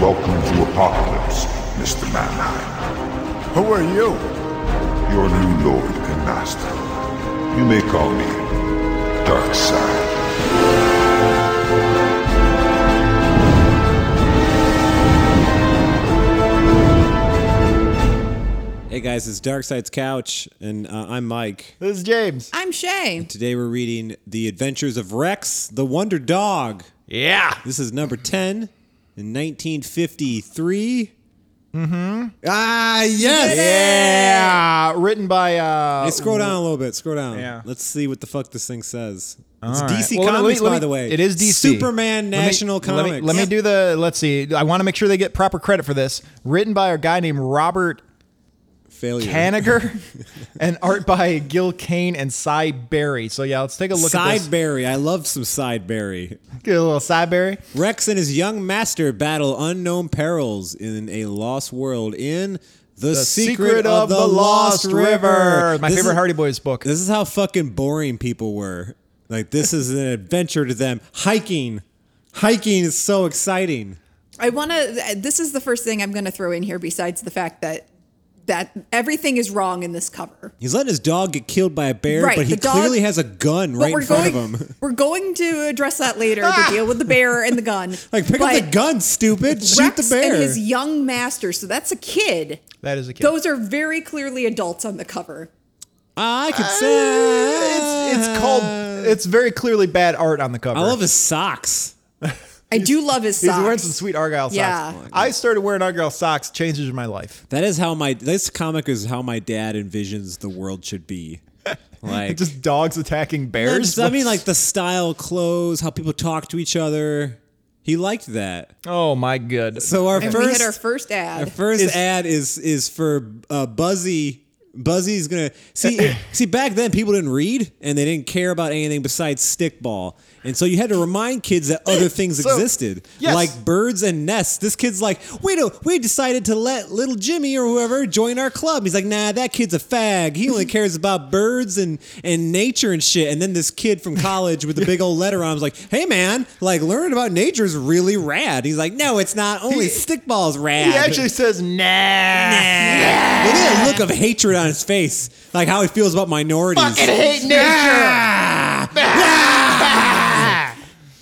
Welcome to Apokolips, Mr. Mannheim. Who are you? Your new lord and master. You may call me Darkseid. Hey guys, it's Darkseid's Couch, and uh, I'm Mike. This is James. I'm Shay. Today we're reading The Adventures of Rex, the Wonder Dog. Yeah. This is number 10 in 1953. Mm-hmm. Ah, yes! Yeah. Written by uh Hey, scroll down a little bit. Scroll down. Yeah. Let's see what the fuck this thing says. It's All right. DC Well, let me- Comics, me- by the way. It is DC. Superman Let me- National let Comics. me, let me do the. Let's see. I want to make sure they get proper credit for this. Written by a guy named Robert Failure. Kanigher, and art by Gil Kane and Cy Berry. So yeah, let's take a look at this. Sideberry. I love some Sideberry. Get a little Cy Berry. Rex and his young master battle unknown perils in a lost world in The, The Secret, of, the Lost River. My This favorite is- Hardy Boys book. This is how fucking boring people were. Like this is an adventure to them. Hiking. Hiking is so exciting. I want to. This is the first thing I'm going to throw in here. Besides the fact that that everything is wrong in this cover. He's letting his dog get killed by a bear, Right, but he dog- clearly has a gun right in front going. of him. We're going to address that later. The deal with the bear and the gun. Like pick up the gun, stupid. Shoot Rex the bear. and his young master. So that's a kid. That is a kid. Those are very clearly adults on the cover. I could Uh, say it's it's called. It's very clearly bad art on the cover. I love his socks. I do love his socks. He's wearing some sweet Argyle socks. Yeah. I started wearing Argyle socks. Changes my life. That is how my this comic is how my dad envisions the world should be. Like Just dogs attacking No, bears. just- I mean, like the style, clothes, how people talk to each other. He liked that. oh my good. So our and first, we hit our first ad. our first is- ad is is for uh, Buzzy. Buzzy's gonna see. see, back then people didn't read and they didn't care about anything besides stickball, and so you had to remind kids that other things So, existed, yes. like birds and nests. This kid's like, we do, we decided to let little Jimmy or whoever join our club. He's like, nah, that kid's a fag. He only cares about birds and and nature and shit. And then this kid from college with the big old letter on was like, hey man, like learning about nature is really rad. He's like, no, it's not. Only He- stickball's rad. He actually says nah. Look at that look of hatred on his face, like how he feels about minorities. Fucking hate nature. Ah! Ah! Ah!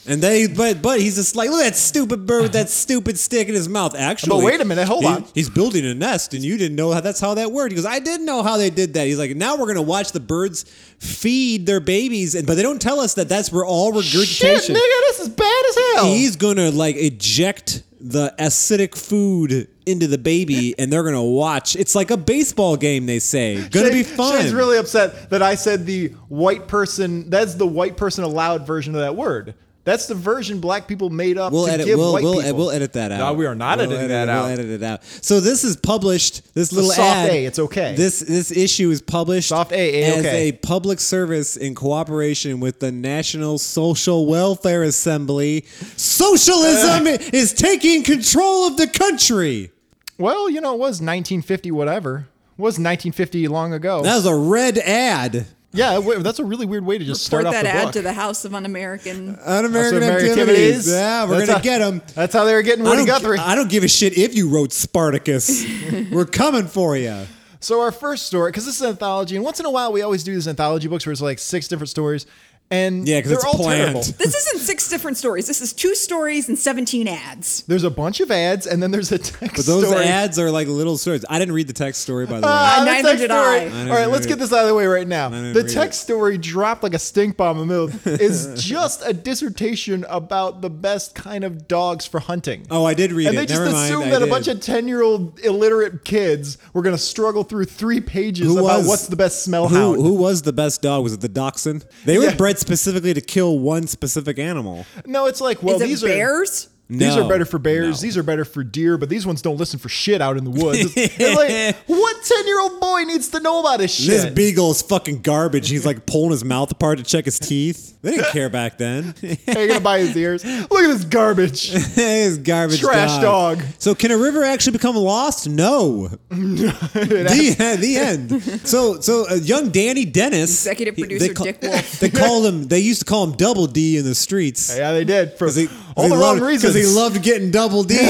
And they, but but he's just like, look at that stupid bird with that stupid stick in his mouth. Actually, But wait a minute, hold he- on. He's building a nest, and you didn't know how that's how that worked. He goes, I didn't know how they did that. He's like, now we're gonna watch the birds feed their babies, and but they don't tell us that that's where all regurgitation. Shit, nigga, this is bad as hell. He's gonna like eject the acidic food into the baby, and they're gonna watch. It's like a baseball game. They say, gonna be fun. Shay's really upset that I said the white person. That's the white person allowed version of that word. That's the version black people made up We'll to edit. give We'll white we'll, people. we'll edit that out. No, we are not We'll editing edit that out. We'll edit it out. So this is published. This little soft ad. A, it's okay. This this issue is published Soft A, A, as okay. a public service in cooperation with the National Social Welfare Assembly. Socialism is taking control of the country. Well, you know, it was 1950, whatever. It was 1950 long ago. That was a red ad. Yeah, that's a really weird way to just start Report off that the ad book. to the House of Un-American. Un-American activities. activities. Yeah, we're That's gonna how- get them. That's how they were getting I Woody don't, Guthrie. I don't give a shit if you wrote Spartacus. we're coming for you. So our first story, because this is an anthology, and once in a while we always do these anthology books where it's like six different stories, and Yeah, 'cause they're it's all planned. terrible. This isn't six different stories. This is two stories and 17 ads. There's a bunch of ads, and then there's a text But those story. ads are like little stories. I didn't read the text story, by the way. Ah, the Neither text did story. I. I All right, let's read get this out of the way right now. The text it. story dropped like a stink bomb in the middle is just a dissertation about the best kind of dogs for hunting. Oh, I did read and it. And they just Never assumed I that a did. bunch of 10 year old illiterate kids were going to struggle through three pages Who about was- what's the best smell Who, hound. who was the best dog? Was it the dachshund? They were Yeah. bred specifically to kill one specific animal. No, it's like, well, is it these are. bears? These No, are better for bears. no. These are better for deer, but these ones don't listen for shit out in the woods. It's- it's like, what 10 year old boy needs to know about this shit? This beagle is fucking garbage. He's like pulling his mouth apart to check his teeth. They didn't care back then. Are you going to buy his ears? Look at this garbage. His garbage Trash dog. So can a river actually become lost? No. the, the end. So so uh, young Danny Dennis, Executive he- producer they ca- Dick Wolf. They called him. They used to call him Double D in the streets. Yeah, they did. For, 'Cause he- All the wrong reasons. Because he loved getting double D.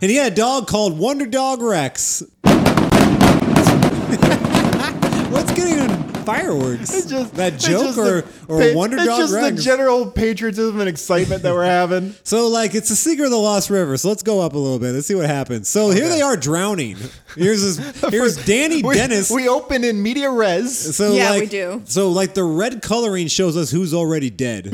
And he had a dog called Wonder Dog Rex. What's getting on fireworks? It's just that it's joke just or, the or pa- Wonder it's Dog just Rex? the general patriotism and excitement that we're having. So like it's the secret of the Lost River. So let's go up a little bit. Let's see what happens. So here they are drowning. Here's this, here's Danny we, Dennis. We open in media res. so Yeah, like, we do. So like the red coloring shows us who's already dead.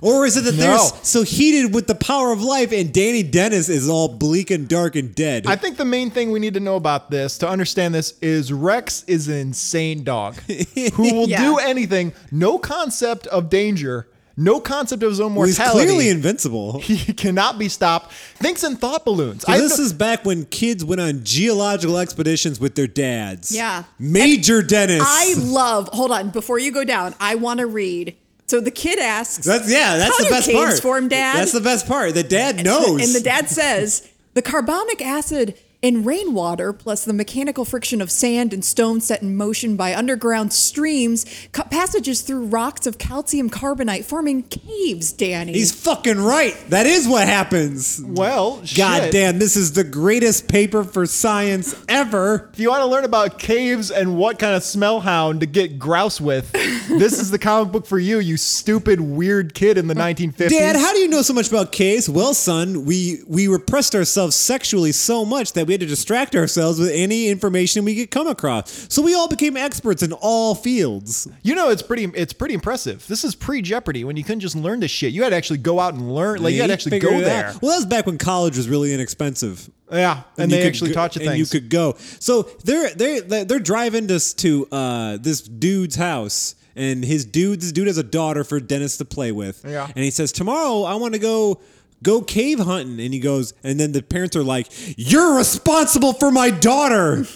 Or is it that they're No. s- so heated with the power of life and Danny Dennis is all bleak and dark and dead? I think the main thing we need to know about this to understand this is Rex is an insane dog who will Yeah. do anything. No concept of danger. No concept of his own He's mortality. clearly invincible. he cannot be stopped. Thinks in thought balloons. So I this know- is back when kids went on geological expeditions with their dads. Yeah. Major Dennis. I love. Hold on, before you go down, I want to read. So the kid asks, That's yeah. That's the best part. form, Dad? That's the best part. The dad knows. And the dad says the carbonic acid in rainwater plus the mechanical friction of sand and stone set in motion by underground streams cut passages through rocks of calcium carbonate forming caves, Danny. He's fucking right. That is what happens. well, God shit. damn, this is the greatest paper for science ever. If you want to learn about caves and what kind of smell hound to get grouse with, this is the comic book for you, you stupid weird kid in the uh, 1950s. Dad, how do you know so much about caves? Well, son, we we repressed ourselves sexually so much that we had to distract ourselves with any information we could come across. So we all became experts in all fields. You know, it's pretty. It's pretty impressive. This is pre Jeopardy when you couldn't just learn this shit. You had to actually go out and learn. Like you had to actually go there. Well, that was back when college was really inexpensive. Yeah, and, you they could actually go- taught you and things. you could go. So they're they're they're driving this to uh, this dude's house, and his dude this dude has a daughter for Dennis to play with. Yeah. and he says tomorrow I want to go. Go cave hunting, and he goes, and then the parents are like, "You're responsible for my daughter."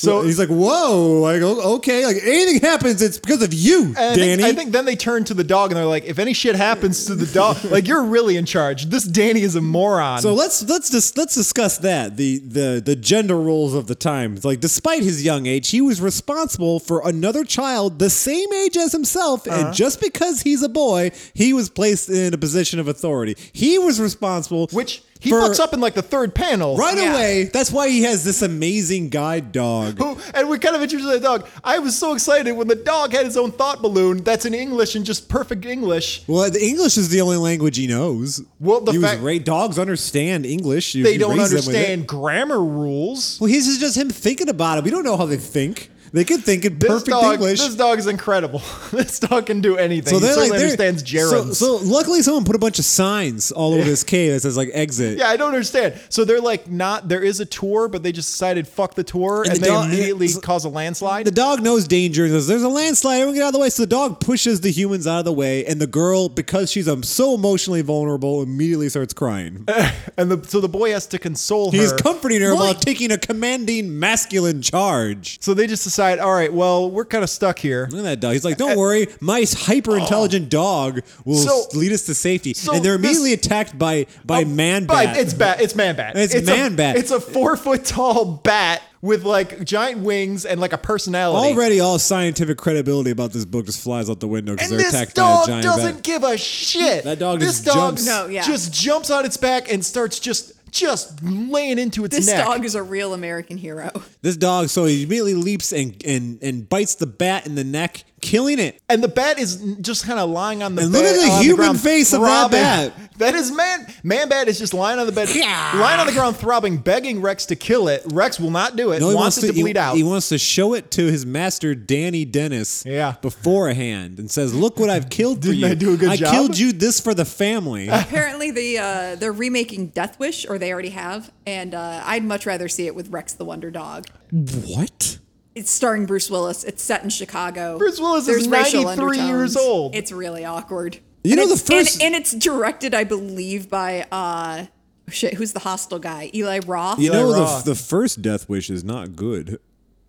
So- he's like, "Whoa, like okay, like anything happens, it's because of you, And I Danny." think, I think then they turn to the dog and they're like, if any shit happens to the dog, like you're really in charge. This Danny is a moron. So let's let's just let's discuss that the the the gender roles of the times. Like, despite his young age, he was responsible for another child the same age as himself, Uh-huh. and just because he's a boy, he was placed in a position of authority. He was responsible, which he for- fucks up in like the third panel. right Yeah. away. That's why he has this amazing guide dog. Who- And we kind of introduced the dog. I was so excited when the dog had his own thought balloon that's in English and just perfect English. Well, the English is the only language he knows. Well, the he was fact- ra- dogs understand English. You- They you don't raise them with it. understand grammar rules. Well, he's just him thinking about it. We don't know how they think. They can think in This perfect dog, English. this dog is incredible. this dog can do anything. So he like certainly they're, understands gerunds. So, so luckily, someone put a bunch of signs all over this cave that says like exit. yeah, I don't understand. So they're like not. There is a tour, but they just decided fuck the tour, and, the they dog- immediately so- cause a landslide. The dog knows danger and says, "There's a landslide. Everyone get out of the way." So the dog pushes the humans out of the way, and the girl, because she's um, so emotionally vulnerable, immediately starts crying. and the, so the boy has to console her. He's comforting her while taking a commanding masculine charge. So they just decide, all right, well, we're kind of stuck here. Look at that dog. He's like, "Don't worry, my hyper intelligent oh. dog will So- lead us to safety." so and they're this- immediately attacked by by Oh, man but bat. It's bat. It's man bat. It's a- man bat. It's a four foot tall bat with like giant wings and like a personality. Already, all scientific credibility about this book just flies out the window because And they're this attacked by a dog giant doesn't bat. give a shit. That dog this just dog jumps. No, yeah. just jumps on its back and starts just just laying into its this neck. dog is a real American hero. This dog, so he immediately leaps and and and bites the bat in the neck, killing it. and the bat is just kind of lying on the And bed. look at the human ground, face of that throbbing. bat. That is man. Man bat is just lying on the bed, lying on the ground, throbbing, begging Rex to kill it. Rex will not do it. No, he wants, wants, it to, he- bleed out. He wants to show it to his master, Danny Dennis. Yeah. Beforehand, and says, "Look what I've killed for Didn't you. I do a good I job?" killed you this for the family." Apparently, the uh, they're remaking Death Wish, or they already have, and uh, I'd much rather see it with Rex the Wonder Dog. what? It's starring Bruce Willis. It's set in Chicago. Bruce Willis is There's racial 93 years undertones. old. It's really awkward. You And know, the it's- and- first- and, it's directed, I believe, by uh, shit. Who's the Hostel guy? Eli Roth. You Eli know, Roth. the the first Death Wish is not good.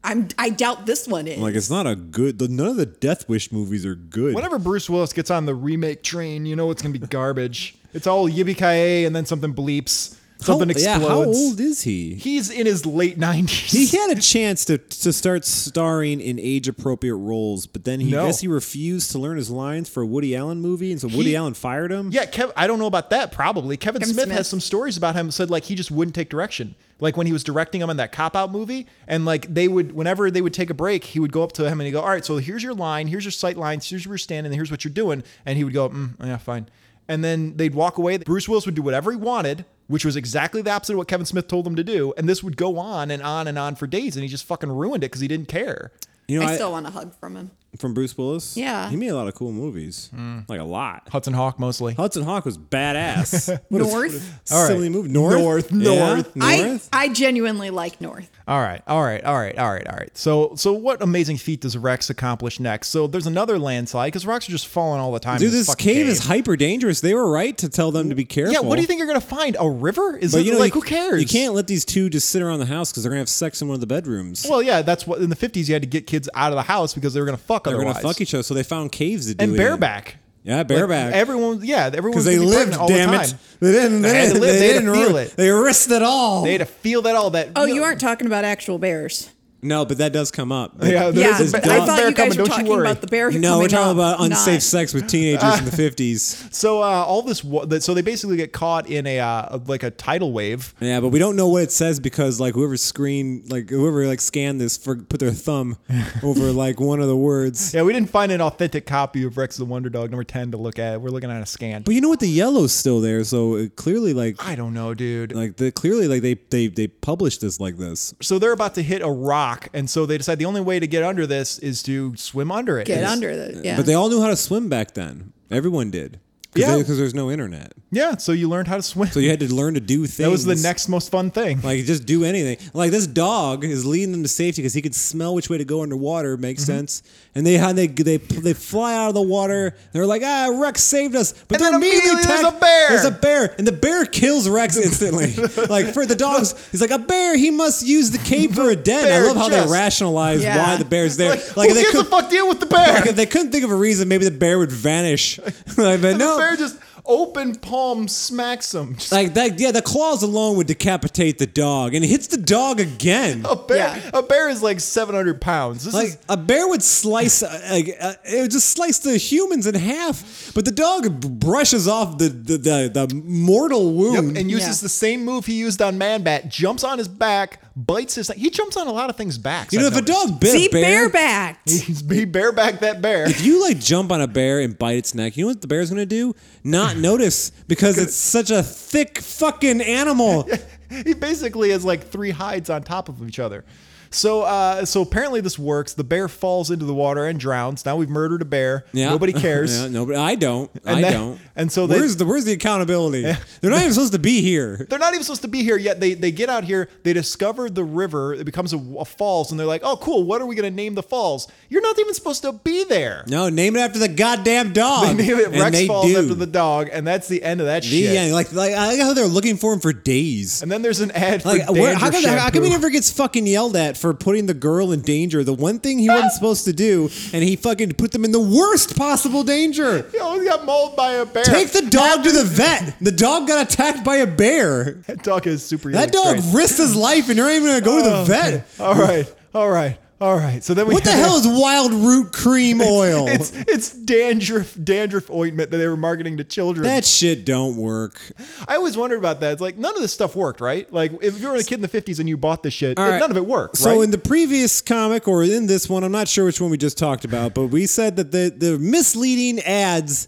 I'm. I doubt this one is. Like, it's not a good. The, none of the Death Wish movies are good. Whenever Bruce Willis gets on the remake train, you know it's gonna be garbage. It's all yippee ki and then something bleeps. Something how, yeah, how old is he? He's in his late 90s. He had a chance to, to start starring in age appropriate roles, but then he No. guess he refused to learn his lines for a Woody Allen movie, and so Woody He- Allen fired him. Yeah, Kev, I don't know about that. Probably Kevin, Kevin Smith, Smith. has some stories about him. Said like he just wouldn't take direction. Like when he was directing him in that cop out movie, and like they would, whenever they would take a break, he would go up to him and he'd go, "All right, so here's your line, here's your sight lines, here's where you're standing, here's what you're doing," and he would go, mm, "Yeah, fine." And then they'd walk away. Bruce Willis would do whatever he wanted, which was exactly the opposite of what Kevin Smith told him to do. And this would go on and on and on for days, and he just fucking ruined it because he didn't care. You know, I I, still want a hug from him. From Bruce Willis. Yeah. he made a lot of cool movies, hmm. like a lot. Hudson Hawk mostly. Hudson Hawk was badass. What a- North. what a silly movie. North, North, Yeah? North. I North. I genuinely like North. All right, all right, all right, all right, all right. So, so what amazing feat does Rex accomplish next? So, there's another landslide because rocks are just falling all the time. Dude, this fucking cave, is hyper dangerous. They were right to tell them to be careful. Yeah, what do you think you're gonna find? A river? Is But it you know, like you, who cares? You can't let these two just sit around the house because they're gonna have sex in one of the bedrooms. Well, yeah, that's what in the 50s you had to get kids out of the house because they were gonna fuck they're otherwise. gonna fuck each other, so they found caves to do and it in. bareback. Yeah, Like, bareback. everyone, yeah, everyone because they lived, all damn the it. time. They didn't. They, They had to didn't- live, they they had to didn't feel ri- it. They risked it all. They had to feel that all that. Oh, you aren't talking about actual bears. No, but that does come up. Yeah, Yeah, there's a, but there's I a thought bear you guys coming. were Don't talking about the bear. No, we're talking up, about unsafe not- sex with teenagers in the fifties. So uh, all this, so they basically get caught in a uh, like a tidal wave. Yeah, but we don't know what it says because like whoever screened, like whoever like scanned this, for put their thumb over like one of the words. Yeah, we didn't find an authentic copy of Rex the Wonder Dog number 10 to look at. We're looking at a scan. But you know what? The yellow's still there, so it clearly like I don't know, dude. like the clearly like they they they published this like this. so they're about to hit a rock, and so they decide the only way to get under this is to swim under it. Get It's- under the yeah. But they all knew how to swim back then. Everyone did. Yeah. because there's no internet, Yeah, so you learned how to swim. so you had to learn to do things. that was the next most fun thing. Like just do anything. Like this dog is leading them to safety because he could smell which way to go underwater. Makes Mm-hmm. sense. And they they they they fly out of the water. They're like, ah, Rex saved us. But And they're then immediately there's attacked- a bear. There's a bear, and the bear kills Rex instantly. like for the dogs, he's like a bear. He must use the cape for a den. I love how just- they rationalize Yeah. why the bear's there. Like, Like, who they gives could, a fuck deal with the bear? like, if they couldn't think of a reason. Maybe the bear would vanish. like, but the no, bear just open palm smacks him. Just like that. Yeah, the claws alone would decapitate the dog, and it hits the dog again. a bear. Yeah. A bear is like 700 pounds. This Like is a bear would slice, uh, like uh, it would just slice the humans in half, but the dog brushes off the the, the, the mortal Yep, wound. and uses Yeah. the same move he used on Man Bat. Jumps on his back, bites his. He jumps on a lot of things' backs. you know, I've if a dog bit See a bear, bareback. He's he bareback that bear. if you like jump on a bear and bite its neck, you know what the bear's gonna do? Not notice because it's such a thick fucking animal. he basically has like three hides on top of each other. So, uh, so apparently this works. The bear falls into the water and drowns. Now we've murdered a bear. Yeah. Nobody cares. yeah, nobody. I don't. And I then- don't. and so they- where's the where's the accountability? They're not even supposed to be here. They're not even supposed to be here yet. They they get out here. They discover the river. It becomes a, a falls, and they're like, "Oh, cool. What are we gonna name the falls? You're not even supposed to be there." No, name it after the goddamn dog. They name it And Rex Falls do. after the dog, and that's the end of that The shit. end. Like, like I like how they're looking for him for days. And then there's an ad for Like, where, how, come, how come he never gets fucking yelled at for putting the girl in danger? The one thing he wasn't supposed to do, and he fucking put them in the worst possible danger. He always got mauled by a bear. Take the dog to the vet. The dog got attacked by a bear. that dog is super. That dog risked his life, and you're not even gonna go to the oh, vet. All right, all right, all right. So then we What the hell is wild root cream oil? It's it's dandruff dandruff ointment that they were marketing to children. that shit don't work. I always wondered about that. It's like none of this stuff worked, right? Like if you were a kid in the fifties and you bought this shit, right. none of it worked. So right? in the previous comic or in this one, I'm not sure which one we just talked about, but we said that the the misleading ads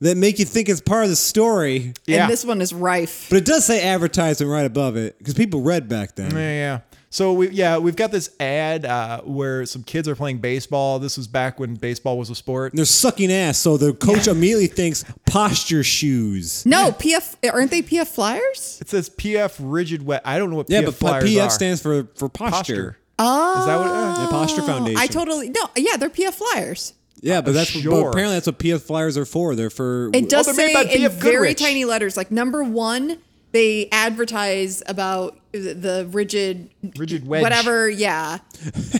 that make you think it's part of the story, yeah. And this one is rife. but it does say advertisement right above it because people read back then. Yeah, yeah. So we yeah we've got this ad uh, where some kids are playing baseball. This was back when baseball was a sport. They're sucking ass, so the coach immediately thinks posture shoes. No, PF aren't they PF Flyers? It says PF rigid wedge. I don't know what Yeah, PF but flyers PF are. stands for for posture. posture. Oh, is that what? uh, Yeah, posture foundation. I totally no. Yeah, they're PF Flyers. Yeah, but that's Sure. but apparently that's what PF flyers are for. They're for It does they're made say by in B.F. very Goodrich. tiny letters. Like number one, they advertise about the- the rigid, Rigid wedge. whatever. Yeah,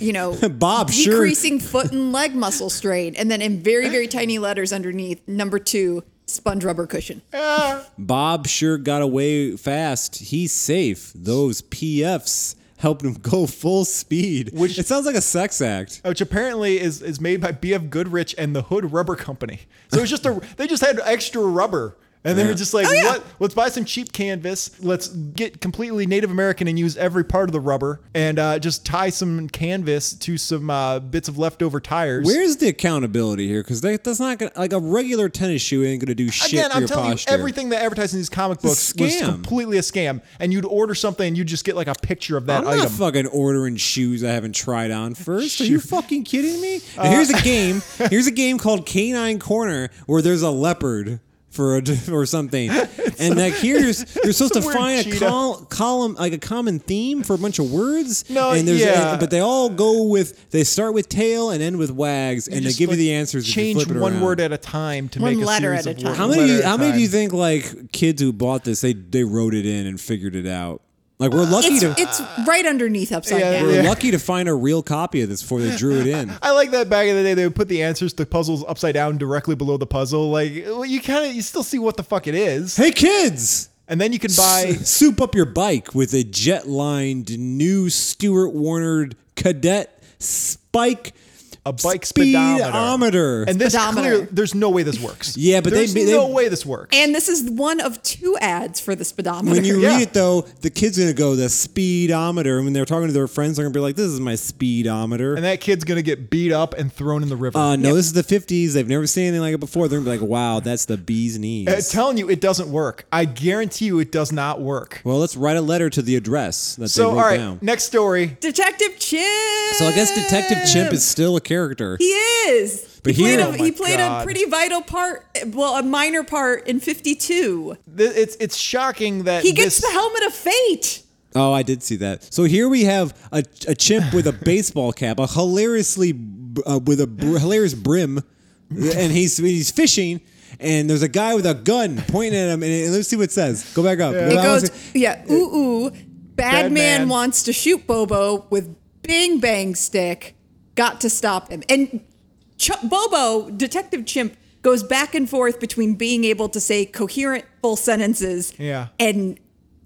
you know, Bob, sure. decreasing foot and leg muscle strain, and then in very very tiny letters underneath, number two, sponge rubber cushion. Bob sure got away fast. He's safe. Those PFs helped him go full speed. Which- it sounds like a sex act. which apparently is is made by BF Goodrich and the Hood Rubber Company. So it's just a they just had extra rubber. And they were just like, Oh, what? Let's buy some cheap canvas. Let's get completely Native American and use every part of the rubber, and uh, just tie some canvas to some uh, bits of leftover tires. Where's the accountability here? Because that's not gonna like a regular tennis shoe ain't gonna do shit Again, for I'm your telling posture. you, everything that advertised in these comic books was scam. completely a scam. And you'd order something, and you'd just get like a picture of that I'm item. not fucking ordering shoes I haven't tried on first. Are you fucking kidding me? Uh, Now, here's a game. Here's a game called Canine Corner where there's a leopard for a, or something, and like here's you're supposed to It's a weird find a col- column like a common theme for a bunch of words. No, and there's yeah. but they all go with they start with tail and end with wags, and they give like, you the answers. if you Change flip one around. word at a time to One make a letter series at a of time. words. How many? letter at a How many do you think like kids who bought this they they wrote it in and figured it out? Like we're lucky It's, to it's right underneath upside Yeah, down. we're yeah. lucky to find a real copy of this before they drew it in. I like that back in the day they would put the answers to puzzles upside down directly below the puzzle. Like well, you kind of you still see what the fuck it is, Hey kids, and then you can buy. soup up your bike with a jet-lined new Stewart-Warner Cadet Spike A bike speedometer. speedometer. And this Speedometer. clear, there's no way this works. Yeah, but they- there's they- no way this works. And this is one of two ads for the speedometer. when you Yeah. read it though, the kid's gonna go the speedometer. And when they're talking to their friends, they're gonna be like, "This is my speedometer." And that kid's gonna get beat up and thrown in the river. uh, no, this is the '50s. They've never seen anything like it before. They're gonna be like, "Wow, that's the bee's knees." I'm telling you, it doesn't work. I guarantee you, it does not work. well, let's write a letter to the address that So, they all wrote right, down. next story. Detective Chimp. So I guess Detective Chimp is still a character. He is. But he played, here- a, Oh he played a pretty vital part, well, a minor part in 52. It's it's shocking that He gets this, the helmet of fate. Oh, I did see that. So here we have a, a chimp with a baseball cap, a hilariously uh, with a br- hilarious brim, and he's he's fishing. And there's a guy with a gun pointing at him, and it- let's see what it says. Go back up. It goes, yeah, ooh, ooh. Bad, Bad man, man. wants to shoot Bobo with Bing Bang Stick. Got to stop him. And Ch- Bobo, Detective Chimp, goes back and forth between being able to say coherent full sentences Yeah. and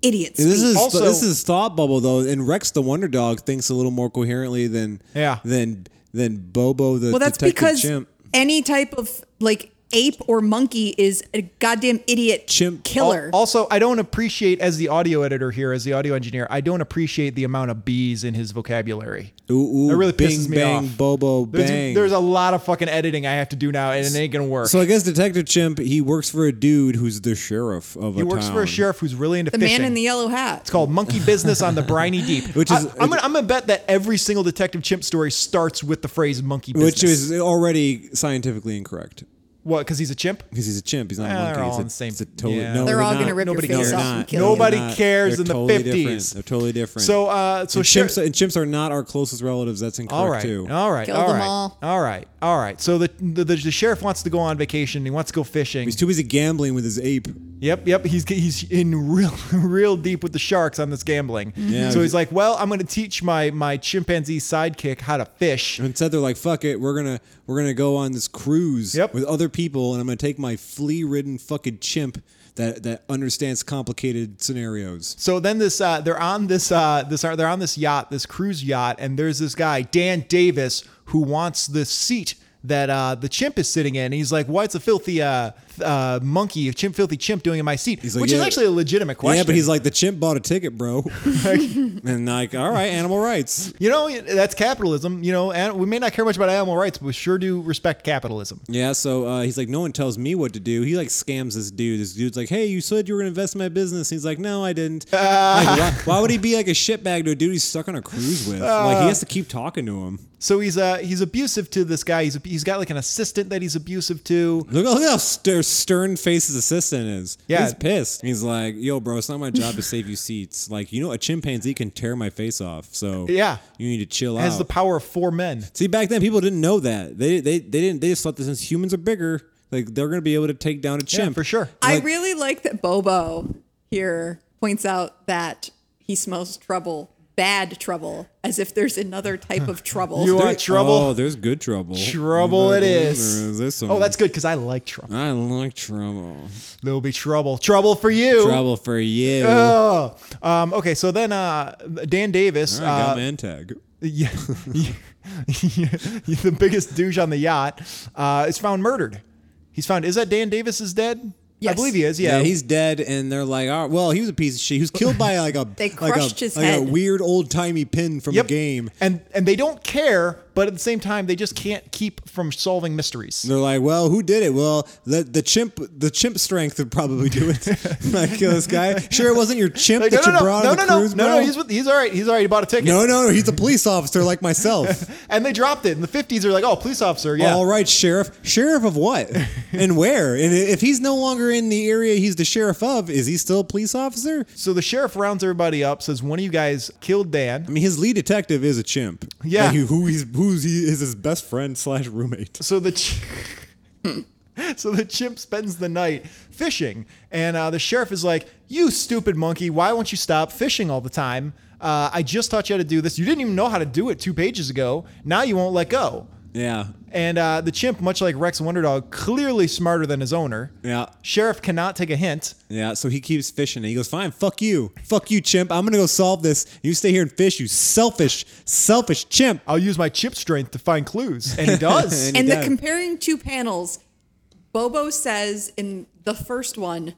idiot speak. This is Also- this is thought bubble though, and Rex the Wonder Dog thinks a little more coherently than Yeah. than than Bobo the well, that's detective because chimp. any type of like ape or monkey is a goddamn idiot Chimp. killer. Al- Also, I don't appreciate as the audio editor here, as the audio engineer, I don't appreciate the amount of bees in his vocabulary. Ooh, ooh, That really bing, pisses me bang, off. Bobo, There's, bang. there's a lot of fucking editing I have to do now, and it ain't gonna work. so I guess Detective Chimp he works for a dude who's the sheriff of a he works town. for a sheriff who's really into the fishing. man in the yellow hat. It's called Monkey Business on the Briny Deep. Which is- I, am gonna, I'm gonna bet that every single Detective Chimp story starts with the phrase "monkey business." which is already scientifically incorrect what? Because he's a chimp. because he's a chimp. He's not a monkey. they're all It's a, in the same- it's a totally, yeah. no, They're all gonna rip your Nobody face cares. off and not. kill Nobody They're cares They're in the totally 50s. They're totally different. So, uh, so and sheriff- chimps, and chimps are not our closest relatives. That's incorrect All right, too. all right, Kill all them right, all. all right, all right. So the, the the the sheriff wants to go on vacation. He wants to go fishing. He's too busy gambling with his ape. Yep, yep. He's he's in real real deep with the sharks on this gambling. Yeah. So he's like, well, I'm going to teach my my chimpanzee sidekick how to fish. And instead, they're like, "Fuck it, we're gonna we're gonna go on this cruise Yep. with other people, and I'm gonna take my flea-ridden fucking chimp that that understands complicated scenarios." So then this uh, they're on this uh, this they're on this yacht, this cruise yacht, and there's this guy Dan Davis who wants the seat that uh, the chimp is sitting in. And he's like, why it's a filthy uh, uh, monkey, a chimp, filthy chimp doing in my seat?" Like, Which is actually a legitimate question. Yeah, but he's like, "The chimp bought a ticket, bro," and like, "All right, animal rights." you know, that's capitalism. You know, and we may not care much about animal rights, but we sure do respect capitalism. Yeah, so uh, he's like, no one tells me what to do. He like scams this dude. This dude's like, hey, you said you were gonna invest in my business. He's like, no, I didn't. Uh. Like, why, why would he be like a shitbag to a dude he's stuck on a cruise with? like he has to keep talking to him. So he's uh he's abusive to this guy. He's he's got like an assistant that he's abusive to. Look, look how st- stern face his assistant is. Yeah. he's pissed. He's like, yo, bro, it's not my job to save you seats. Like, you know, a chimpanzee can tear my face off. So Yeah. you need to chill Has out. Has the power of four men. See, back then people didn't know that. They they they didn't. They just thought that since humans are bigger, like they're gonna be able to take down a Yeah, chimp for sure. I Like- really like that Bobo here points out that he smells trouble bad trouble, as if there's another type of trouble. You want trouble? Oh, there's good trouble. Trouble it is. There is. Some- Oh, that's good because I like trouble. I like trouble. There'll be trouble. Trouble for you. Trouble for you. Oh. Um, okay, so then uh, Dan Davis, I got uh, man tag. yeah, the biggest douche on the yacht, uh, is found murdered. He's found. Is that Dan Davis is dead? I believe he is. Yeah. Yeah, he's dead, and they're like, "Oh, well, he was a piece of shit. He was killed by like a They like crushed a, his like a weird old timey pin from Yep. a game." and and they don't care, but at the same time, they just can't keep from solving mysteries. They're like, "Well, who did it? Well, the the chimp the chimp strength would probably do it. like kill this guy. Sure, it wasn't your chimp Like, that no, you no, brought no, on no, the no, cruise, no, bro? no. He's with, he's all right. He's all right. He bought a ticket. no, no, no. He's a police officer like myself. And they dropped it in the fifties. They're like, oh, police officer. Yeah. All right, sheriff. Sheriff of what? and where? And if he's no longer in the area he's the sheriff of, is he still a police officer? So the sheriff rounds everybody up. Says one of you guys killed Dan. I mean, his lead detective is a chimp. Yeah. Like, who he's who's he is his best friend slash roommate. So the ch- so the chimp spends the night fishing, and uh, the sheriff is like, "You stupid monkey! Why won't you stop fishing all the time? Uh, I just taught you how to do this. You didn't even know how to do it two pages ago. Now you won't let go." Yeah. And uh, the chimp, much like Rex Wonderdog, clearly smarter than his owner. Yeah. Sheriff cannot take a hint. Yeah, so he keeps fishing. And he goes, "Fine, fuck you, fuck you, chimp. I'm gonna go solve this. You stay here and fish. You selfish, selfish chimp." I'll use my chip strength to find clues, and he does. And he and the comparing two panels, Bobo says in the first one,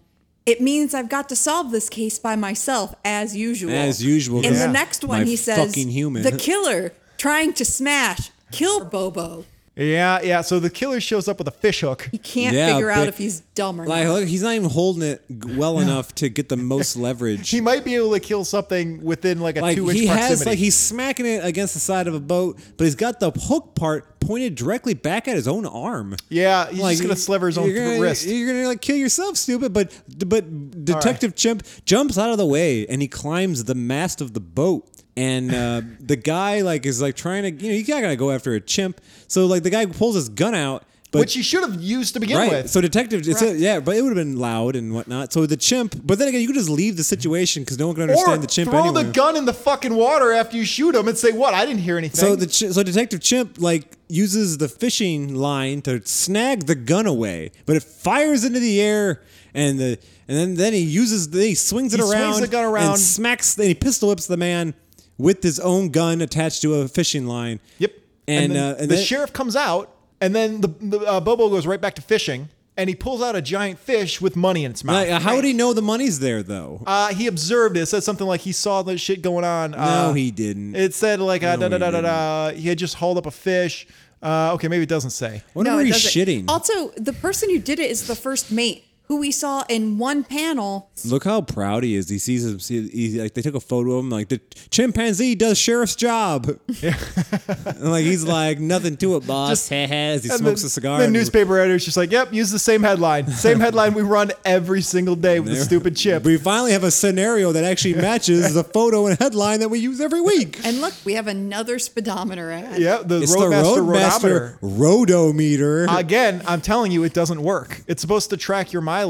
it means I've got to solve this case by myself as usual. As usual, In Yeah. the next one, My he says, human. the killer trying to smash, kill Bobo. yeah, yeah. So the killer shows up with a fish hook. He can't Yeah, figure out but- if he's dumb or Like, not. look, he's not even holding it g- well enough to get the most leverage. He might be able to kill something within like a like two inch he proximity. has, like he's smacking it against the side of a boat, but he's got the hook part pointed directly back at his own arm. yeah, he's Like, just gonna sliver his own gonna, wrist. You're gonna like kill yourself, stupid. But but Detective Chimp jumps out of the way and he climbs the mast of the boat. And uh, the guy like is like trying to you know you gotta go after a chimp. So like the guy pulls his gun out, but which he should have used to begin right. with. So detective, it's a, yeah, but it would have been loud and whatnot. So the chimp, but then again, you could just leave the situation because no one can or understand the chimp throw anyway. the gun in the fucking water after you shoot him and say, "What? I didn't hear anything." So the ch- so Detective Chimp like uses the fishing line to snag the gun away, but it fires into the air and the and then then he uses the, he swings it He swings around, the gun around. and smacks then he pistol whips the man with his own gun attached to a fishing line. yep. And, then uh, and the sheriff comes out, and then the, the uh, Bobo goes right back to fishing, and he pulls out a giant fish with money in its mouth. Like, uh, how would he know the money's there though? Uh, he observed it. It said something like he saw the shit going on. Uh, no, he didn't. It said like uh, No, da, da, he da, da, da. He had just hauled up a fish. Uh, okay, maybe it doesn't say. What No, were it he doesn't. shitting? Also, the person who did it is the first mate, who we saw in one panel. Look how proud he is. He sees him. See, he, like they took a photo of him. Like the chimpanzee does sheriff's job. Yeah. and like he's like nothing to it, boss. Just- as he smokes the, a cigar. The newspaper editor's just like, "Yep, use the same headline. Same headline we run every single day with the stupid chip." We finally have a scenario that actually matches the photo and headline that we use every week. And look, we have another speedometer ad. Yeah, the It's Roadmaster the Roadometer. Roadmaster Roadometer. Again, I'm telling you, it doesn't work. It's supposed to track your mileage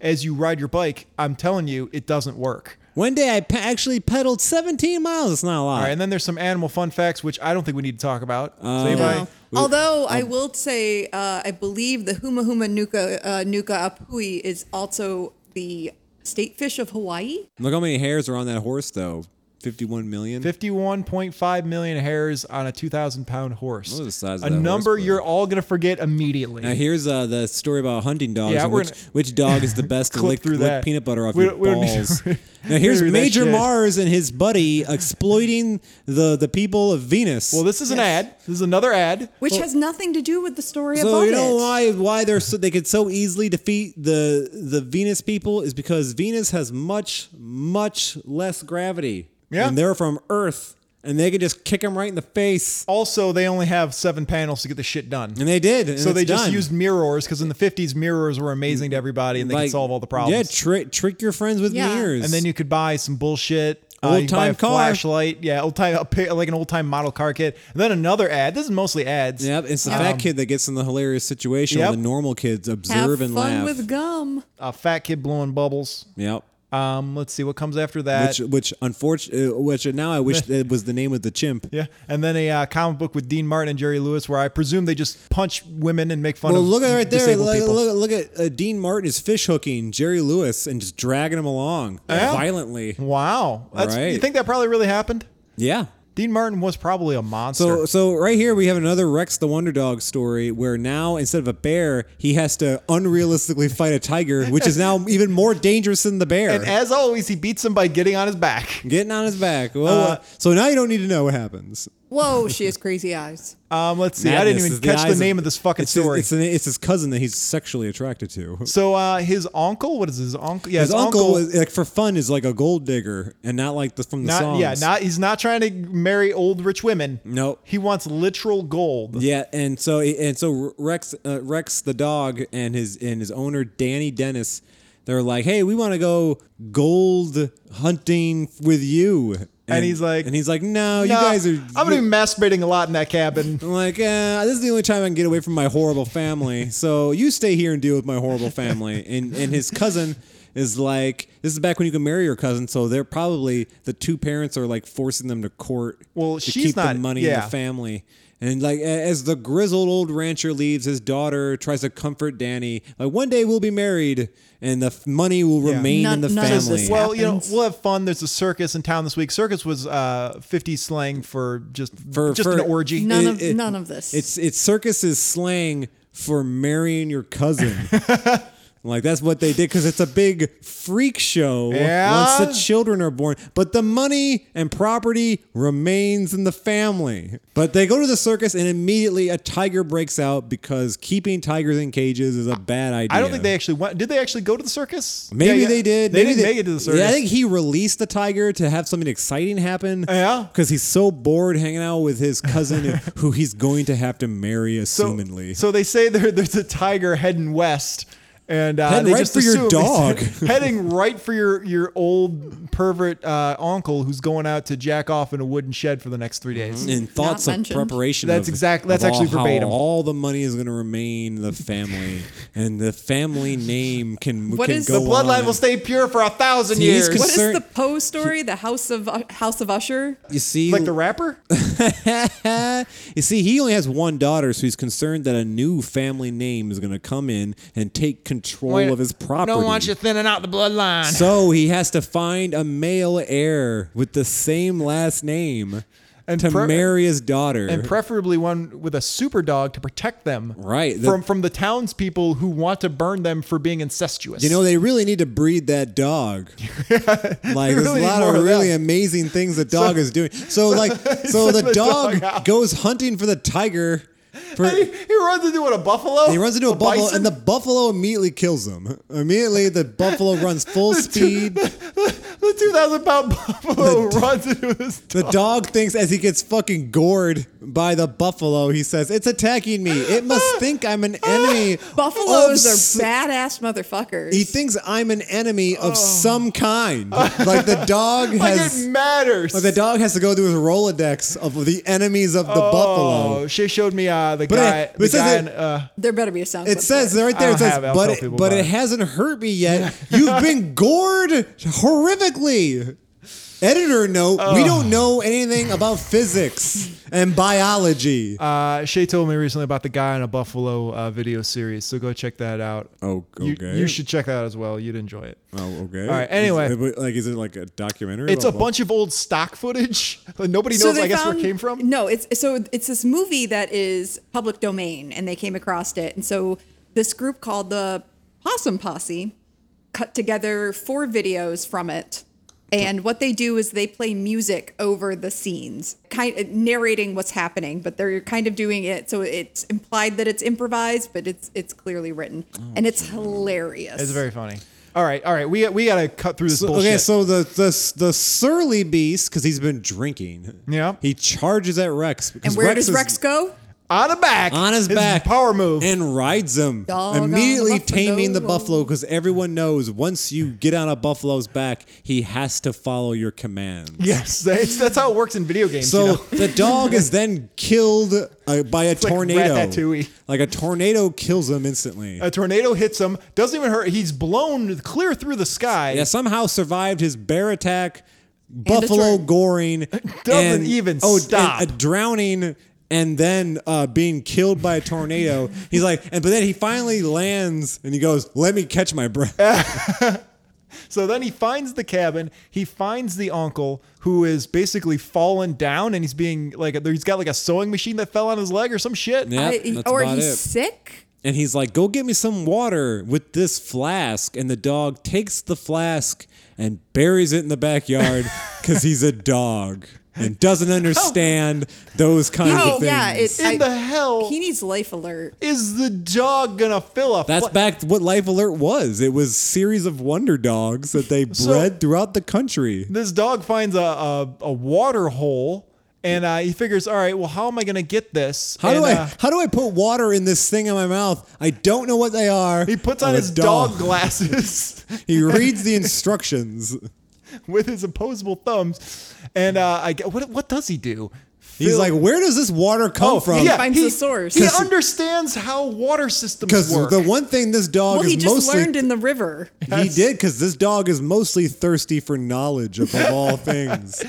as you ride your bike. I'm telling you, it doesn't work. One day I pe- actually pedaled 17 miles. It's not a lot. All right, and then there's some animal fun facts, which I don't think we need to talk about. Uh, Does anybody? No. Although I will say, uh, I believe the Huma Huma Nuka uh, Nuka Apui is also the state fish of Hawaii. Look how many hairs are on that horse, though. 51 million. 51.5 million hairs on a 2,000 pound horse. What was the size of a that horse, number bro? you're all going to forget immediately. Now here's uh, the story about hunting dogs. Yeah, which, gonna- which dog is the best to Clip lick, through lick that. peanut butter off We your don't- we don't need balls. we now here's don't read that Major. Mars and his buddy exploiting the the people of Venus. well, this is an Yes. ad. This is another ad. Which has nothing to do with the story so above you know it. why why they're so they could so easily defeat the the Venus people is because Venus has much much less gravity. Yeah. and they're from Earth, and they could just kick them right in the face, Also, they only have seven panels to get the shit done. and they did. and So they just done. used mirrors because in the 50s, mirrors were amazing to everybody and they Like, could solve all the problems. Yeah, trick trick your friends with Yeah. mirrors, and then you could buy some bullshit. Uh, you could buy Old-time a car. flashlight, yeah, old time, a pi- like an old time model car kit. And then another ad. This is mostly ads. Yep, it's the Um, fat kid that gets in the hilarious situation Yep. while the normal kids Have observe and fun laugh. with gum. A fat kid blowing bubbles. yep. Um, let's see what comes after that. which which unfortunately, which now I wish it was the name of the chimp. yeah, and then a uh, comic book with Dean Martin and Jerry Lewis, where I presume they just punch women and make fun Well, of look at right there. Look, look, look at uh, Dean Martin is fish hooking Jerry Lewis and just dragging him along Yeah. violently. Wow, That's, you think that probably really happened? Yeah. Dean Martin was probably a monster. So so right here we have another Rex the Wonder Dog story where now instead of a bear he has to unrealistically fight a tiger, which is now even more dangerous than the bear. and as always, he beats him by getting on his back. Getting on his back. Well, Uh, uh, so now you don't need to know what happens. Whoa, she has crazy eyes. Um, let's see. I didn't Madness even is the catch the eyes name of this fucking it's his- story. it's, an- it's his cousin that he's sexually attracted to. so uh, his uncle, what is his uncle? Yeah, His, uncle, is, like for fun, is like a gold digger, and not like the from the not songs. yeah, not he's not trying to marry old rich women. Nope. He wants literal gold. Yeah, and so and so Rex uh, Rex the dog and his and his owner Danny Dennis, they're like, hey, we want to go gold hunting with you, And he's like, and he's like, no, you guys are. I'm gonna be masturbating a lot in that cabin. I'm like, eh, this is the only time I can get away from my horrible family. So you stay here and deal with my horrible family. And and his cousin is like, this is back when you can marry your cousin. So they're probably the two parents are like forcing them to court. Well, to she's keep not- the money in the family. And like as the grizzled old rancher leaves, his daughter tries to comfort Danny. Like one day we'll be married, and the f- money will Yeah. remain None- in the none of this family. Well, you know, we'll have fun. There's a circus in town this week. Circus was uh 50 slang for just For- just for- an orgy. None It- of it- none of this. It's it's circus is slang for marrying your cousin. like that's what they did because it's a big freak show Yeah. once the children are born. But the money and property remains in the family. But they go to the circus and immediately a tiger breaks out because keeping tigers in cages is a bad idea. I don't think they actually went. Did they actually go to the circus? Maybe Yeah, yeah. they did. Maybe they Maybe didn't make it to the circus. Yeah, I think he released the tiger to have something exciting happen. Yeah? because he's so bored hanging out with his cousin, who he's going to have to marry, so, assumingly. so they say there, there's a tiger heading west. And uh, Heading they right just for your dog. heading right for your your old pervert uh, uncle who's going out to jack off in a wooden shed for the next three days. in thoughts of mentioned. preparation. That's of- exact- that's of all- actually how verbatim. all the money is going to remain the family, and the family name can What can is- go The bloodline on. will stay pure for a thousand See, years. what is the Poe story? The House of uh, House of Usher. You see, like the rapper? you see, he only has one daughter, so he's concerned that a new family name is going to come in and take control of his property. Don't want you thinning out the bloodline. So he has to find a male heir with the same last name And to pre- marry his daughter. and preferably one with a super dog to protect them Right, the- from from the townspeople who want to burn them for being incestuous. you know, they really need to breed that dog. like, there's a lot of of really that. amazing things the dog is doing. So, like, so the the dog, dog goes hunting for the tiger. For, he, he runs into a buffalo. he runs into a, buffalo, bison? and the buffalo immediately kills him. Immediately, the buffalo runs full speed. the two thousand pound buffalo runs into this. The dog thinks as he gets fucking gored by the buffalo, he says, It's attacking me. It must think I'm an enemy. Buffaloes are badass motherfuckers. He thinks I'm an enemy of some kind. Like the dog Oh. Like has. it matters. Like the dog has to go through his Rolodex of the enemies of the buffalo. Oh, she showed me uh, the But guy. it- but the it says guy it- in, uh, there better be a sound. It says it. right there, it says, have but, it, but it it." hasn't hurt me yet. You've been gored horrifically. Editor note, we don't know anything about physics and biology. uh, Shay told me recently about the guy in a buffalo uh, video series, so go check that out. Oh, You- okay. You, should check that out as well. You'd enjoy it. Oh, okay. All right, anyway. Is it- like, is it like a documentary? It's a about- bunch of old stock footage. Nobody knows, they I guess, where it came from. No, it's so it's this movie that is public domain, and they came across it, and so this group called the Possum Posse cut together four videos from it. And what they do is they play music over the scenes, kind of narrating what's happening, but they're kind of doing it so it's implied that it's improvised, but it's it's clearly written, oh, and it's hilarious. It's very funny. All right, all right. We we got to cut through this So- bullshit. okay, so the the the surly beast because he's been drinking. Yeah. he charges at Rex. because and where Rex does is- Rex go? On the back, on his, back, power move. and rides him, Dog on the immediately buffalo. taming the buffalo because everyone knows once you get on a buffalo's back, he has to follow your commands. yes, that's, that's how it works in video games. So you know? the dog is then killed uh, by a like tornado. Ratatouille. Like a tornado kills him instantly. a tornado hits him, doesn't even hurt. He's blown clear through the sky. yeah, somehow survived his bear attack, buffalo torn- goring, Doesn't and, even oh, stop. and, uh, drowning, and then uh, being killed by a tornado. He's like, and but then he finally lands, and he goes, "Let me catch my breath." So then he finds the cabin. He finds the uncle who is basically fallen down, and he's being like, he's got like a sewing machine that fell on his leg or some shit. Yeah. Or he's it. sick. And he's like, "Go get me some water with this flask." And the dog takes the flask and buries it in the backyard because he's a dog and doesn't understand those kinds of things. yeah, it's In I- the hell He needs life alert. is the dog gonna fill a? That's fla- back to what Life Alert was. It was series of wonder dogs that they So- bred throughout the country. This dog finds a a, a water hole, and uh, he figures, all right, well, how am I gonna get this? How And, do I uh, how do I put water in this thing in my mouth? I don't know what they are. he puts on I'm a his dog glasses he reads the instructions. with his opposable thumbs, and uh, I get what what does he do? He's Fill- like, "Where does this water come from?" Oh, yeah, finds he, the source. He understands how water systems work. Because work. the one thing this dog Well, is he just mostly learned in the river. He did because this dog is mostly thirsty for knowledge above all things.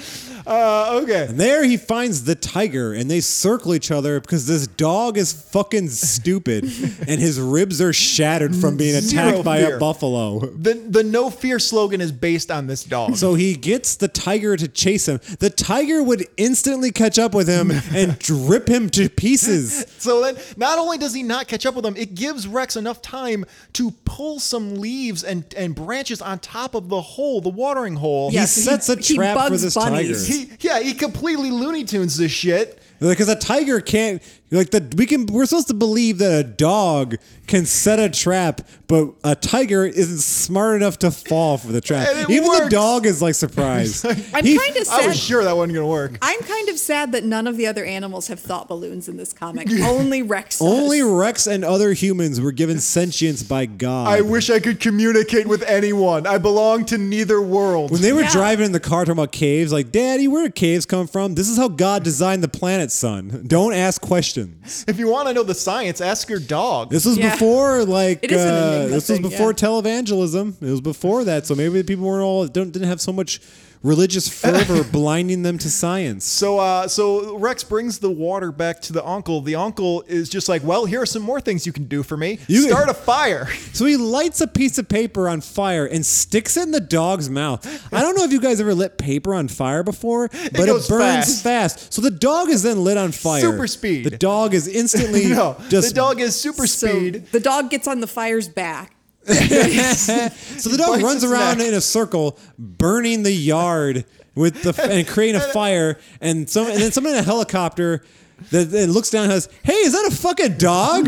Uh, okay. And there he finds the tiger, and they circle each other because this dog is fucking stupid, and his ribs are shattered from being Zero attacked by fear. a buffalo. The the no fear slogan is based on this dog. So he gets the tiger to chase him. The tiger would instantly catch up with him and rip him to pieces. So then, not only does he not catch up with him, it gives Rex enough time to pull some leaves and, and branches on top of the hole, the watering hole. He Yeah, so sets a he trap for this bunnies. tiger. He, yeah, he completely Looney Tunes this shit. Because a tiger can't like the we can we're supposed to believe that a dog can set a trap, but a tiger isn't smart enough to fall for the trap. And it Even the dog is like surprised. I'm He- kind of I was sure that wasn't gonna work. I'm kind of sad that none of the other animals have thought balloons in this comic. Only Rex. does. only Rex and other humans were given sentience by God. I wish I could communicate with anyone. I belong to neither world. when they were Yeah. driving in the car talking about caves, like, Daddy, where do caves come from? This is how God designed the planet, son. Don't ask questions. If you want to know the science, ask your dog. This was Yeah. before, like, It is an uh, enigma this was thing, before yeah. televangelism. It was before that, so maybe people weren't all don't, didn't have so much religious fervor blinding them to science. So, uh, so Rex brings the water back to the uncle. The uncle is just like, "Well, here are some more things you can do for me. You- Start a fire." So he lights a piece of paper on fire and sticks it in the dog's mouth. I don't know if you guys ever lit paper on fire before, but it, goes burns fast. fast. So the dog is then lit on fire. Super speed. The dog is instantly no, just the dog is super So speed. the dog gets on the fire's back. So the dog runs around neck. in a circle, burning the yard with the and creating a fire, and some and then someone in a helicopter that, that looks down and says, "Hey, is that a fucking dog?"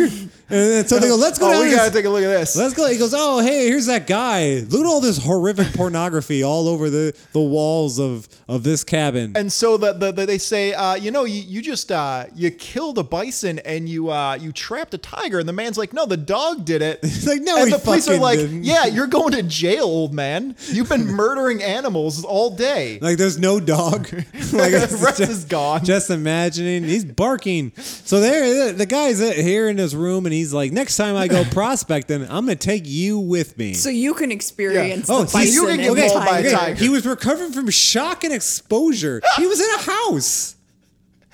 And then, so they go, "Let's go Oh, down." we gotta take a look at this. Let's go. He goes, oh, hey, here's that guy. Look at all this horrific pornography all over the, the walls of, of this cabin. And so the, the, the- they say, uh, you know, you, you just uh, you killed a bison and you uh, you trapped a tiger. And the man's like, no, the dog did it. He's like, no, and he the police are like, didn't. yeah, you're going to jail, old man. You've been murdering animals all day. like, there's no dog. like, The rest just- is gone. Just imagining, he's barking. So there, the guy's here in his room, and he's like, next time I go prospecting, I'm gonna take you with me. So you can experience Oh, the so bison you can get and mauled by a tiger. tiger. He was recovering from shock and exposure. He was in a house.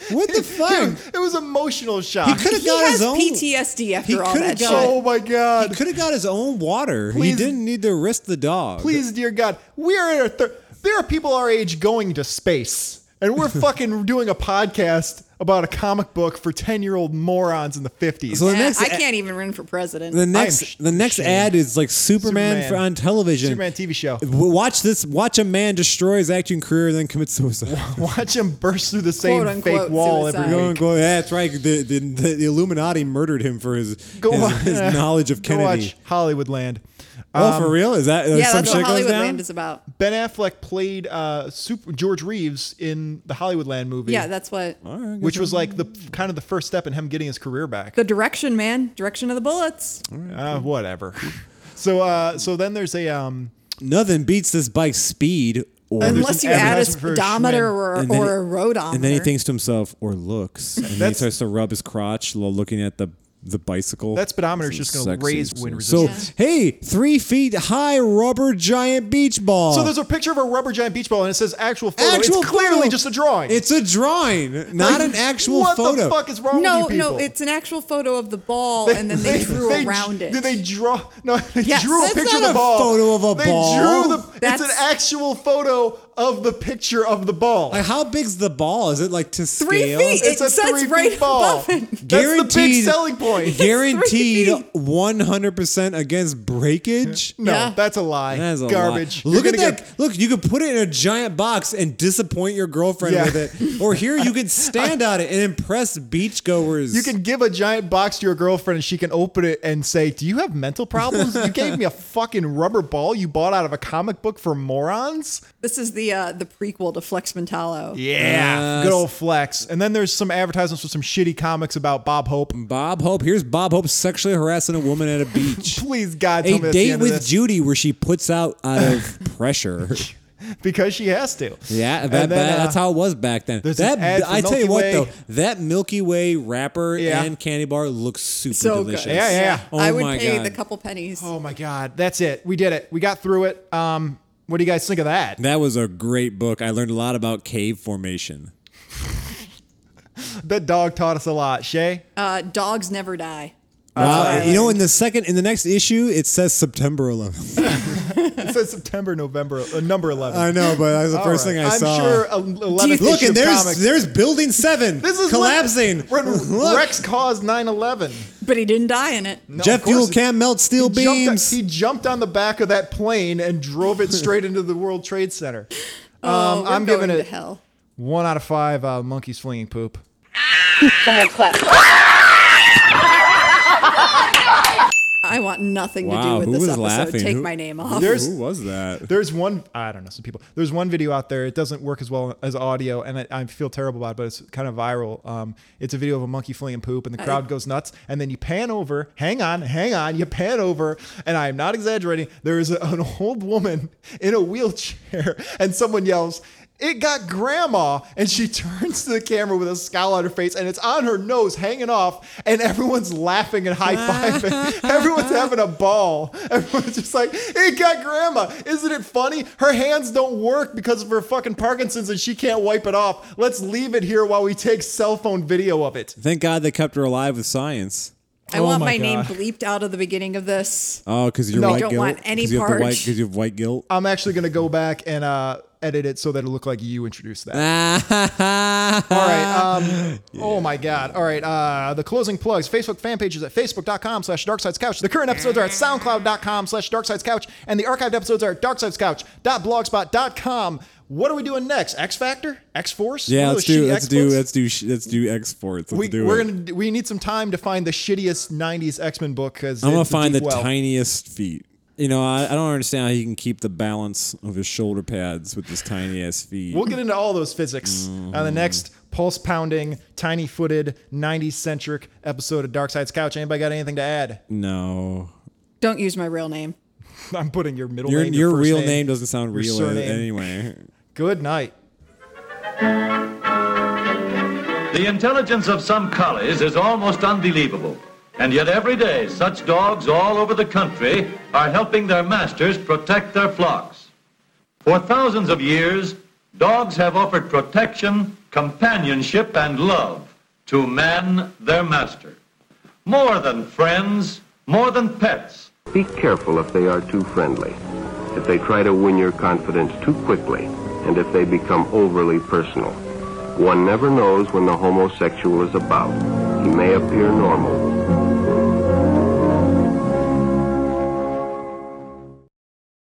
What the fuck? It was emotional He shock. could have He got has his own. PTSD He after all coulda that got- shit. Oh my god! He god! could have got his own water. Please- he didn't need to risk the dog. Please, dear God, we are. At a thir- there are people our age going to space, and we're fucking doing a podcast about a comic book for ten-year-old morons in the fifties. So the next, I can't even run for president. the next, sh- the next ad is like Superman, Superman. For, on television. Superman TV show. Watch this. Watch a man destroy his acting career and then commit suicide. Watch him burst through the same unquote, fake wall suicide. every Go week. and go. Yeah, that's right. The, the, the, the Illuminati murdered him for his Go his, watch- his knowledge of Go Kennedy. watch Hollywoodland. oh, for real? Is that like, yeah, some that's shit what goes down? Hollywoodland is about. Ben Affleck played uh, Super, George Reeves in the Hollywoodland movie. Yeah, that's what which was like the kind of the first step in him getting his career back. the direction, man. Direction of the bullets. Uh, whatever. so uh, so then there's a um, Nothing beats this bike's speed. Or Unless you add a speedometer Schwinn. or, And then or a he- roadometer. And then he thinks to himself, or looks, and then he starts to rub his crotch while looking at the the bicycle. That speedometer is just gonna raise wind resistance. So, hey, three feet high rubber giant beach ball. So there's a picture of a rubber giant beach ball and it says actual photo. actual it's clearly photo. just a drawing. It's a drawing, not Like, an actual what photo. the fuck is wrong no, with you people? no, it's an actual photo of the ball, and then they, drew they- around it. Did they draw? No, they Yes. drew a That's picture not of a the ball. photo of a they ball. Drew the, it's That's- an actual photo of the picture of the ball. Like, how big's the ball? Is it like to Three scale? feet. it's it a says three right feet ball. above it. That's the big Guaranteed- selling point. Guaranteed 100% against breakage? No, Yeah. that's a lie. That is a Garbage. lie. Look at that. get- Look, you could put it in a giant box and disappoint your girlfriend Yeah. with it. Or here you could stand on it and impress beachgoers. You can give a giant box to your girlfriend and she can open it and say, Do you have mental problems? you gave me a fucking rubber ball you bought out of a comic book for morons? This is the uh, the prequel to Flex Mentallo. Yeah. Yes. Good old flex. And then there's some advertisements for some shitty comics about Bob Hope. Bob Hope. Here's Bob Hope sexually harassing a woman at a beach. Please, God, tell a me that's the date end of with this. Judy where she puts out out of pressure. because she has to. Yeah, that, then, that- uh, that's how it was back then. That an ad I tell you Milky what Way. though, that Milky Way wrapper Yeah. and candy bar looks super So delicious. good. Yeah, yeah, yeah. Oh I would my pay God. the couple pennies. Oh my God, that's it. We did it. We got through it. Um, what do you guys think of that? That was a great book. I learned a lot about cave formation. That dog taught us a lot. Shay, Uh, dogs never die. Wow, I you know, in the second, in the next issue, it says September 11th. it says September, November, uh, number eleven. I know, but that's the All first right. thing I I'm saw. sure a- 11th Look, issue and there's comics- there's Building Seven. this is collapsing. When, when Look. Rex caused 9/11. But he didn't die in it. No, Jet of course fuel can't melt steel he jumped- beams. he jumped on the back of that plane and drove it straight into the World Trade Center. Oh, Um, we're I'm going giving to it hell. one out of five uh, monkeys flinging poop. Someone clap. I want nothing to do with who this was episode. laughing? Take Who- my name off. There's- Who was that? There's one, I don't know, some people. There's one video out there. It doesn't work as well as audio, and I, I feel terrible about it, but it's kind of viral. Um, it's a video of a monkey flinging poop, and the crowd goes nuts. And then you pan over. Hang on, hang on. You pan over, and I'm not exaggerating. There is a- an old woman in a wheelchair, and someone yells. It got grandma, and she turns to the camera with a scowl on her face, and it's on her nose, hanging off, and everyone's laughing and high fiving. everyone's having a ball. Everyone's just like, "It got grandma." Isn't it funny? Her hands don't work because of her fucking Parkinson's, and she can't wipe it off. Let's leave it here while we take cell phone video of it. Thank God they kept her alive with science. I Oh want my my, name bleeped out of the beginning of this. Oh, because you're No. white Don't guilt. want any 'Cause you have the part. white because you have white guilt. I'm actually gonna go back and uh, edit it so that it look like you introduced that. All right. Um, Oh my God. All right. Uh, the closing plugs. Facebook fan pages at facebook.com slash darksidescouch. The current episodes are at soundcloud.com slash darksidescouch. And the archived episodes are at darksidescouch.blogspot.com. What are we doing next? X Factor? X Force? Yeah, let's do let's X do let's do let's do exports. Let's We, do we're it. gonna we need some time to find the shittiest '90s X Men book because I'm gonna find the tiniest feet. You know, I, I don't understand how he can keep the balance of his shoulder pads with his tiny ass feet. We'll get into all those physics on the Mm-hmm. next pulse pounding, tiny footed, 90s centric episode of Darkseid's Couch. Anybody got anything to add? no, Don't use my real name. I'm putting your middle your name. your first real name, name doesn't sound real surname. anyway. Good night. The intelligence of some collies is almost unbelievable. And yet every day, such dogs all over the country are helping their masters protect their flocks. For thousands of years, dogs have offered protection, companionship, and love to man, their master. More than friends, more than pets. Be careful if they are too friendly, if they try to win your confidence too quickly, and if they become overly personal. One never knows when the homosexual is about. He may appear normal,